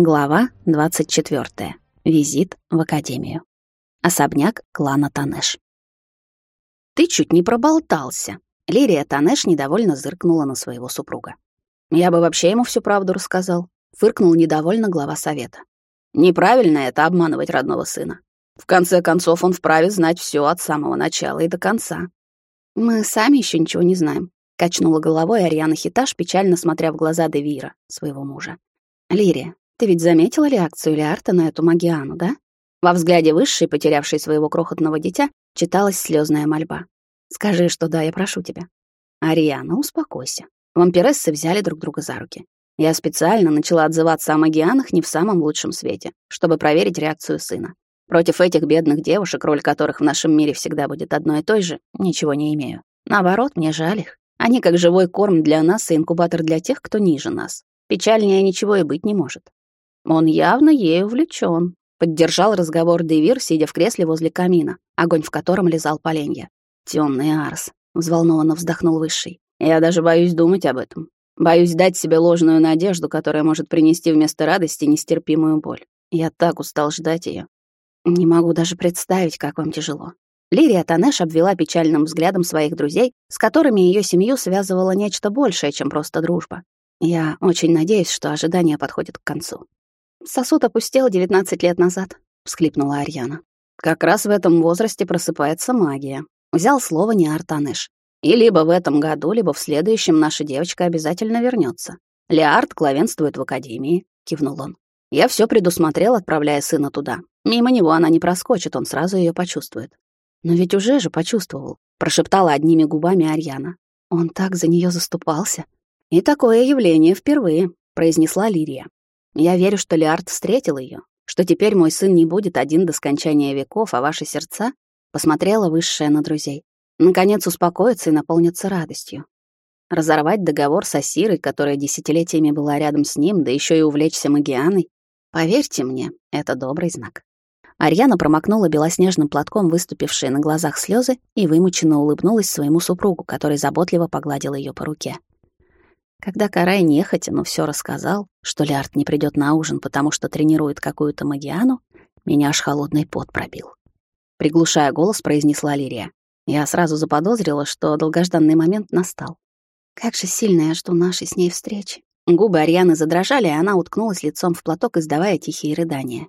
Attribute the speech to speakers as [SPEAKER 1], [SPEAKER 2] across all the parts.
[SPEAKER 1] Глава 24. Визит в академию. Особняк клана Танеш. Ты чуть не проболтался. Лирия Танеш недовольно зыркнула на своего супруга. Я бы вообще ему всю правду рассказал, фыркнул недовольно глава совета. Неправильно это обманывать родного сына. В конце концов, он вправе знать все от самого начала и до конца. Мы сами еще ничего не знаем, качнула головой Ариана Хиташ, печально смотря в глаза Девира, своего мужа. Лирия, ты ведь заметила реакцию Леарта на эту Магиану, да? Во взгляде высшей, потерявшей своего крохотного дитя, читалась слезная мольба. Скажи, что да, я прошу тебя. Ариана, успокойся. Вампирессы взяли друг друга за руки. Я специально начала отзываться о магианах не в самом лучшем свете, чтобы проверить реакцию сына. Против этих бедных девушек, роль которых в нашем мире всегда будет одной и той же, ничего не имею. Наоборот, мне жаль их. Они как живой корм для нас и инкубатор для тех, кто ниже нас. Печальнее ничего и быть не может. Он явно ею увлечен. Поддержал разговор Девир, сидя в кресле возле камина, огонь в котором лизал поленья. Темный Арс, взволнованно вздохнул Высший. Я даже боюсь думать об этом. Боюсь дать себе ложную надежду, которая может принести вместо радости нестерпимую боль. Я так устал ждать ее. Не могу даже представить, как вам тяжело. Лирия Танеш обвела печальным взглядом своих друзей, с которыми ее семью связывало нечто большее, чем просто дружба. Я очень надеюсь, что ожидание подходит к концу. Сосуд опустел 19 лет назад, всхлипнула Арьяна. Как раз в этом возрасте просыпается магия. Взял слово не Артанеш. И либо в этом году, либо в следующем наша девочка обязательно вернется. Леард главенствует в академии, кивнул он. Я все предусмотрел, отправляя сына туда. Мимо него она не проскочит, он сразу ее почувствует. Но ведь уже же почувствовал, прошептала одними губами Арьяна. Он так за нее заступался. И такое явление впервые, произнесла Лирия. Я верю, что Лиард встретил ее, что теперь мой сын не будет один до скончания веков, а ваши сердца посмотрела высшая на друзей. Наконец успокоятся и наполнятся радостью. Разорвать договор с Асирой, которая десятилетиями была рядом с ним, да еще и увлечься Магианой, поверьте мне, это добрый знак. Арьяна промокнула белоснежным платком выступившие на глазах слезы и вымученно улыбнулась своему супругу, который заботливо погладил ее по руке. Когда Карай нехотя, но все рассказал, что Лярд не придет на ужин, потому что тренирует какую-то магиану, меня аж холодный пот пробил. Приглушая голос, произнесла Лирия. Я сразу заподозрила, что долгожданный момент настал. Как же сильно я жду нашей с ней встречи. Губы Арианы задрожали, и она уткнулась лицом в платок, издавая тихие рыдания.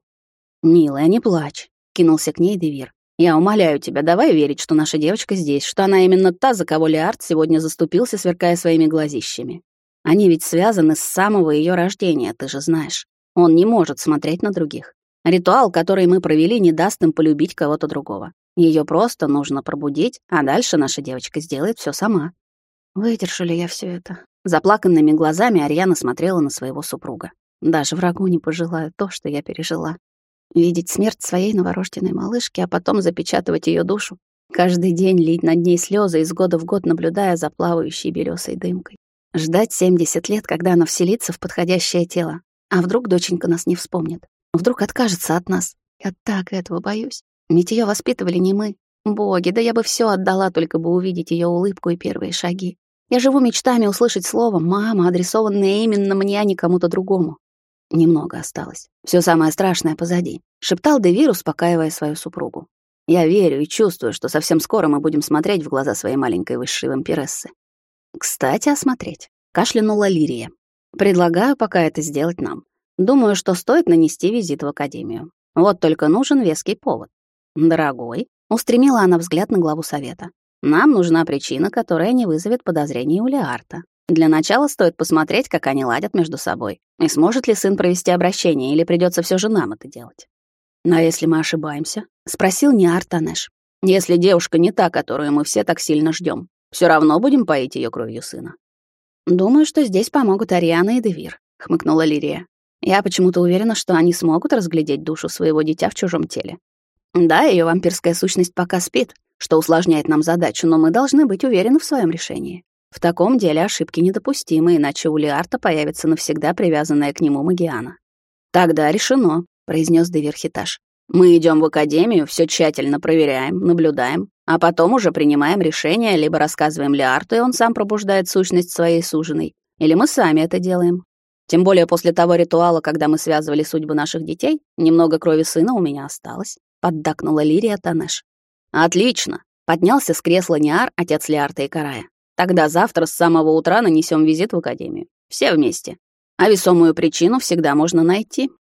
[SPEAKER 1] «Милая, не плачь», — кинулся к ней Девир. «Я умоляю тебя, давай верить, что наша девочка здесь, что она именно та, за кого Леард сегодня заступился, сверкая своими глазищами. Они ведь связаны с самого ее рождения, ты же знаешь. Он не может смотреть на других. Ритуал, который мы провели, не даст им полюбить кого-то другого. Ее просто нужно пробудить, а дальше наша девочка сделает все сама. Выдержу ли я все это? Заплаканными глазами Ариана смотрела на своего супруга. Даже врагу не пожелаю то, что я пережила. Видеть смерть своей новорожденной малышки, а потом запечатывать ее душу. Каждый день лить над ней слезы, из года в год наблюдая за плавающей белесой дымкой. Ждать 70 лет, когда она вселится в подходящее тело. А вдруг доченька нас не вспомнит? Вдруг откажется от нас? Я так этого боюсь. Ведь ее воспитывали не мы. Боги, да я бы все отдала, только бы увидеть ее улыбку и первые шаги. Я живу мечтами услышать слово «мама», адресованное именно мне, а не кому-то другому. Немного осталось. Все самое страшное позади. Шептал Девир, успокаивая свою супругу. Я верю и чувствую, что совсем скоро мы будем смотреть в глаза своей маленькой высшей вампирессы. Кстати, осмотреть. Кашлянула Лирия. Предлагаю пока это сделать нам. Думаю, что стоит нанести визит в академию. Вот только нужен веский повод. Дорогой, устремила она взгляд на главу совета. Нам нужна причина, которая не вызовет подозрений у Леарта. Для начала стоит посмотреть, как они ладят между собой. И сможет ли сын провести обращение, или придется все же нам это делать. Но если мы ошибаемся? Спросил не Артанеш. Если девушка не та, которую мы все так сильно ждем, все равно будем поить ее кровью сына. Думаю, что здесь помогут Ариана и Девир, хмыкнула Лирия. Я почему-то уверена, что они смогут разглядеть душу своего дитя в чужом теле. Да, ее вампирская сущность пока спит, что усложняет нам задачу, но мы должны быть уверены в своем решении. В таком деле ошибки недопустимы, иначе у Лиарта появится навсегда привязанная к нему Магиана. Тогда решено, произнес Девир Хиташ. Мы идем в академию, все тщательно проверяем, наблюдаем, а потом уже принимаем решение, либо рассказываем Леарту, и он сам пробуждает сущность своей суженой, или мы сами это делаем. Тем более после того ритуала, когда мы связывали судьбы наших детей, немного крови сына у меня осталось», — поддакнула Лирия Танеш. «Отлично!» — поднялся с кресла Ниар, отец Лиарта и Карая. «Тогда завтра с самого утра нанесем визит в академию. Все вместе. А весомую причину всегда можно найти.